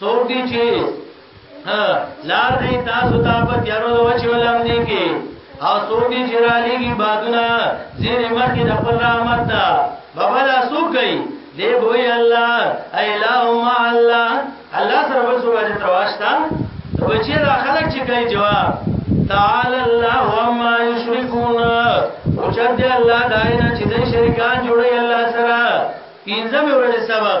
څوک دي چې لار دی تاسو ته په تیارو د وچ ولم دی کې او څوک دي چې را لېږي بادونه زیرې مخکې د خپل رحمت نه بابا دا څوک کوي دی وای الله ایله ما الله الله سره بل څه باندې ترواشتا بچی دا خلک چې کوي جواب تعالی الله عما یشرکون او چې الله دایره چې شریکان جوړي الله سره پینځمه ورځ سبق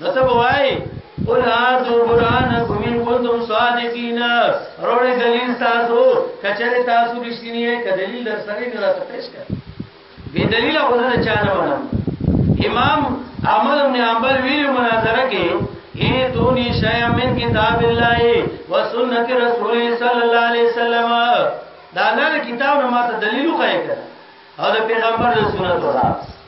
نو ته وای قل هاتو برهانکم ان کنتم صادقین روړې دلیل تاسو کچره تاسو رښتینی یې کدلیل در سره نه راته پیش کړ به دلیل خو نه چانه ونه امام احمد بن حنبل ویلو مناظره کې ای دونی شیء من کتاب الله و سنت رسول صلی الله علیه وسلم دا نه کتاب نه ماته دلیل خو یې کړ او د پیغمبر د سنت وره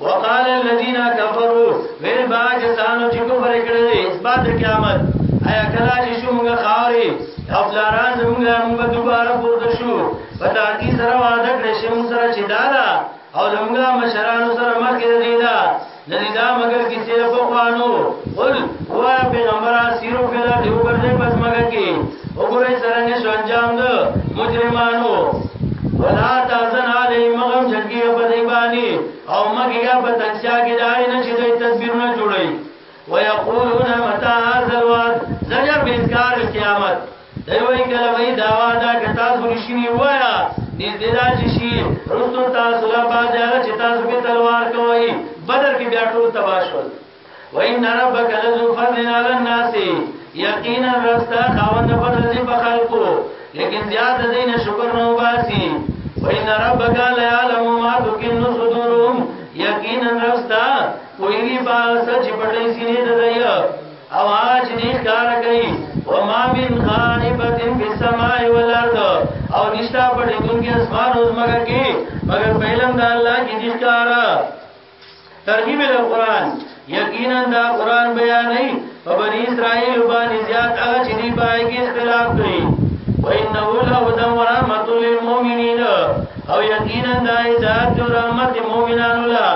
وقال الذين كفروا من بعد سانو چې کفر کړل اثبات قیامت ایا کلا چې شو موږ خاوري او لارا زموږ موږ دوباره پورته شو په تاکي سره وعده کړې شم سره چې دارا او زموږ مشرانو سره مخکې دی دا ندی دا مگر کسی په خوانو قل هو پیغمبر سیرو فلا دیو ګرځي پس مګه کې وګورئ څرنګه شو انجام د مجرمانو ولا تازن علی مغم جنگی په دی باندې او مګیا په تنسیا کې دای نه چې دوی تدبیرونه جوړي ويقولون متى هذا الوعد زجر بذکار قیامت دوی وایي کله وایي دا وعده کتا سرشنی وایا نږدې دا چې شي رسو تاسو لا باز چې تاسو په تلوار کوي بدر کې بیا ټول تباشل وان ربک لذو فضل علی الناس یقینا رستا خاوند پر رضی په خلقو لیکن زیاد دین شکر نو باسی وان ربک لا یعلم ما تکن صدورهم یقینا رستا کوئی با سچ پټی سینې د دی او آج دې کار کوي و ما من غائبه فی السماء والارض او نشتا پټې دونکو اسمان او زمګه کې مگر پهلم د الله کې دې کار ترغیب القرآن یقینا دا قرآن بیانې په بنی اسرائیل باندې زیات هغه چې دی پای کې اختلاف کوي وانه لهدى ورحمت للمؤمنین او یقینا دا هدایت او رحمت مؤمنانو لا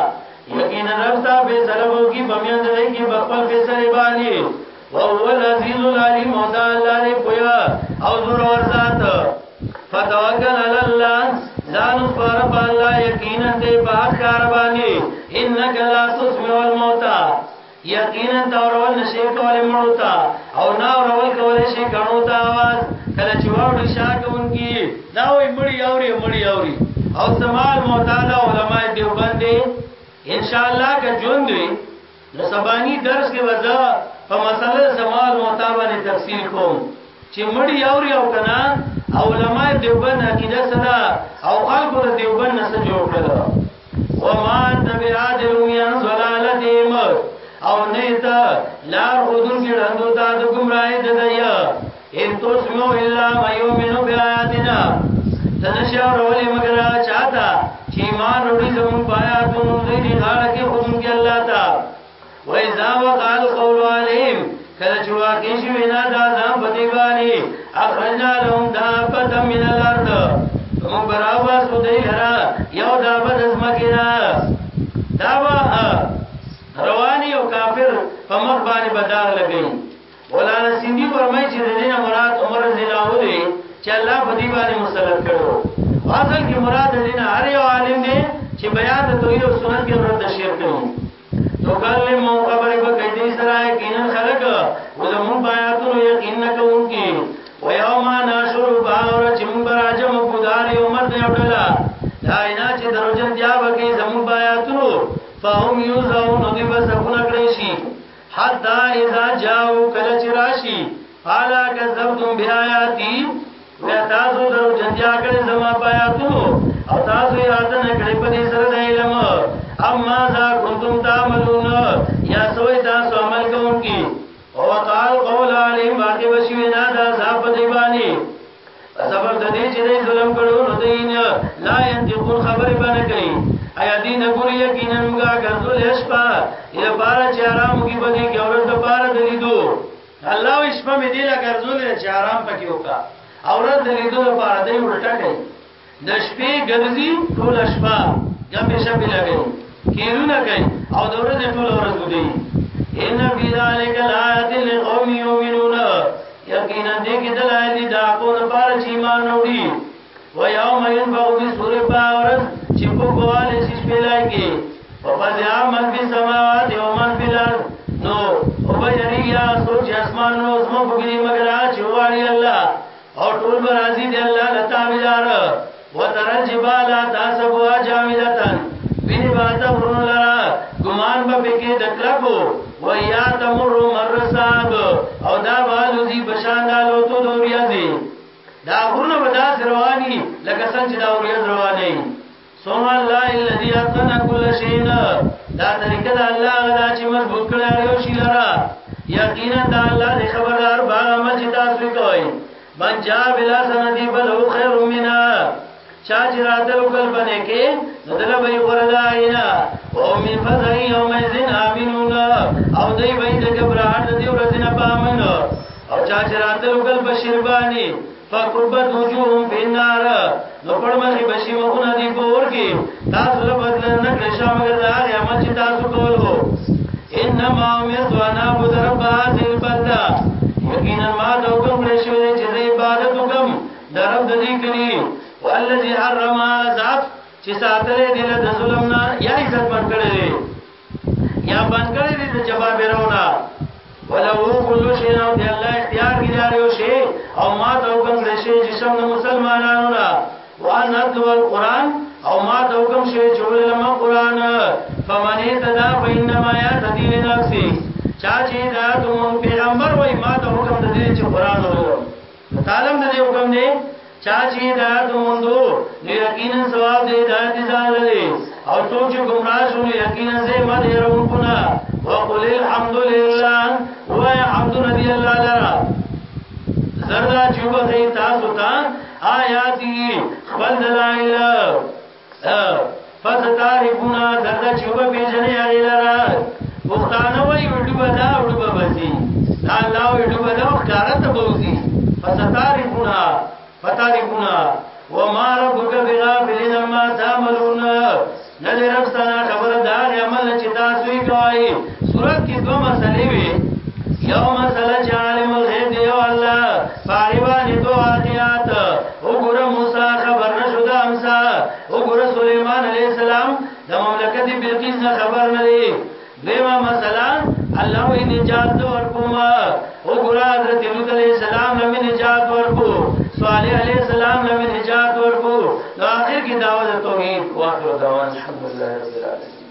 یقینا رب صاحب سره وو کی بمیان دې کې بخپل فیصله باندې وهو العزیز العلیم او دا الله دې پویا او زور ور ذات فتوکل علی الله ځان پر الله یقینا دې په کار باندې انک لا تسمع الموتى یقینا تورول نشي کول مړوتا او نا ورول کول شي غنو تا आवाज کله چې وړي شاګونګي دا وي مړی اوري مړی اوري او سمال معتاد علماء دیوبند ان شاء الله که ژوند وي د سبانی درس کې وځه په مسله زمال متابنه تفصیل کوم چې مړی اوري او کنا علماء دیوبند عقیده سره او خلق د دیوبند نه سره جوړ کړل و ما تبعات رومیان زلالتهم او نه ته لار خودون کې رندو تا د گمراهی د دیا ان تسمو الا ما يؤمن بآياتنا تنشا رولې مگر چاته چې ایمان وروړي زموږ آیاتونو دې نه غاړه کې خود کې الله تا وای ذا وقال قول عليهم کله چې واقع شي وینا دا ځم په دی باندې اخرجنا لهم دابه من الارض هم براوا سو دی هرا یو دابه د زمکه دا دابه رواني او کافر په مخ باندې بدار لګي مولانا سیندی فرمایي چې د دې مراد عمر رضی الله عنه دی چې الله په دې باندې مسلط کړو اصل کې مراد دې نه هر یو عالم دی چې بیان د توحید او سنت کې رد شرک دی تو کله مو خبرې په کې دې سره کینن خلق او زمون بیاتونو یقین نه کوونکی و یوم ناشر باور چې موږ راجم کو دار یو مرد یو ډلا دا نه چې دروژن بیا وکي زمون بیاتونو فهم یوزو نو دې بس خپل کړی شي حتا اذا جاءو کله چې راشي حالا کذبتم بیااتی بیا تاسو درو جنتیا کړي زما پیاتو او تاسو یاد نه کړي په دې سره د علم اما ذا کنتم تعملون یا سوې تاسو عمل کوونکی او تعال قول علی باقی وشوی نه دا صاحب دی باندې سبب د دې چې دې ظلم کړو نو دین لا ينتقون خبره باندې کوي ایا دې نه ګوري یقینا موږ ګرځول شپه یې پارا چې آرام کې بده کې اورز د پارا د لیدو الله وي شپه مې دې لا ګرځول چې آرام پکې وکا اورز د لیدو لپاره دې ورټه کوي د شپې ګرځي ټول شپه ګپې شپې لګي کیرونه کوي او د ورځې ټول ورځ ګډي ان فی ذلک لآیات لقوم یؤمنون یقینا دې کې دلایل دي دا کو نه پاره چې ایمان وروړي و یوم ينفع فی سور باورز چې په بواله شي شپې لګي او فزع من فی السماوات و من فی الارض نو او به یې یا سوچ اسمان نو زموږ په دې مگر چې واري الله او ټول برازي دی الله له تابعدار وتر الجبال تاسبوا جامدتن به بات غرون لرا ګمان به پکې د کلکو و یا تمر مرصاب او دا والو دی بشان دالو تو دوریازي دا غرونه به داس رواني لکه څنګه چې دا اوریاز رواني ثم الله الذي اتقن كل شيء دا طریقه د الله غدا چې مضبوط کړی هر یو شی لرا یقینا د الله دې خبردار با عمل چې تاسو کوي من جا بلا سندي بل هو خير منا چا چې راتل وکړ باندې کې دله به وردا اینا او من فزع يوم الذين امنون او دې به د کبرات دې ورځې نه پامن او چا چې راتل وکړ بشیر باندې فکبت وجوههم فی النار نو پړمخې بشي مخونه دی په اور کې تاسو له بدل نه کړی شا مګر دا هغه عمل چې تاسو کولو انما امرت ان اعبد رب هذه البلده یقینا ما دا حکم کړی شوی چې د عبادت وکم د رب د دې کړی والذي حرم ذات چې ساتلې دې له ظلم نه یا عزت ورکړي یا بنګړې دې ته جواب راونا ولو کل شی او دی الله اختیار کې دار یو شی او ما ته حکم دې شی چې سم مسلمانانو نه وان اتلو القران او ما ته حکم شی چې ولما قران فمن تدا فینما یتدی لنفسه چا چې دا ته پیغمبر وای ما ته حکم دې چې قران ورو متعلم د دې حکم دی چا چې هدایت وموندو نو یقینا ثواب د هدایت دي ځان لري او څوک چې ګمراه شو نو یقینا زه مد يرونکو نه وقل الحمد لله و الحمد لله الله لرا زردا چې وبخې تاسو ته آیاتی خپل دلایل فستعرفونا زرد چوب پیجنې هغه لرا پښتانه وای وډو بدا وډو بزي دا الله وډو بدا ښکارا ته بوزي فستعرفونا فتعرفونا وما ربك بغافل عما تعملون نظر رب سنا خبر دار عمل چې تاسو یې کوي صورت کې دوه مسلې وي یو مسله چې عالم الغیب دی او الله پاریوان دوه وګوره موسی خبر نشو د امسا وګوره سليمان عليه السلام د مملکت بلقیس نه خبر نه دی دیمه مثلا الله وی نجات ورکوما وګوره حضرت لوط عليه السلام له نجات ورکو صالح عليه السلام له نجات ورکو نو اخر کې دعوت توحید واخر دعوت الحمد لله رب العالمین